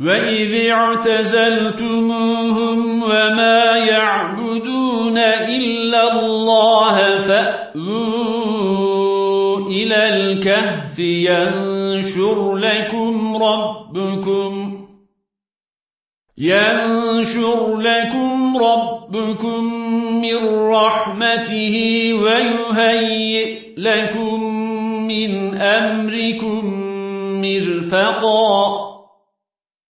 وَإِذِ اعْتَزَلْتُمُوهُمْ وَمَا يَعْبُدُونَ إِلَّا اللَّهَ فَأْوُوا إِلَى الْكَهْفِ يَنشُرْ لَكُمْ رَبُّكُمْ ينشر لكم ربكم من رحمته ويهيئ لكم من أمركم مرفقا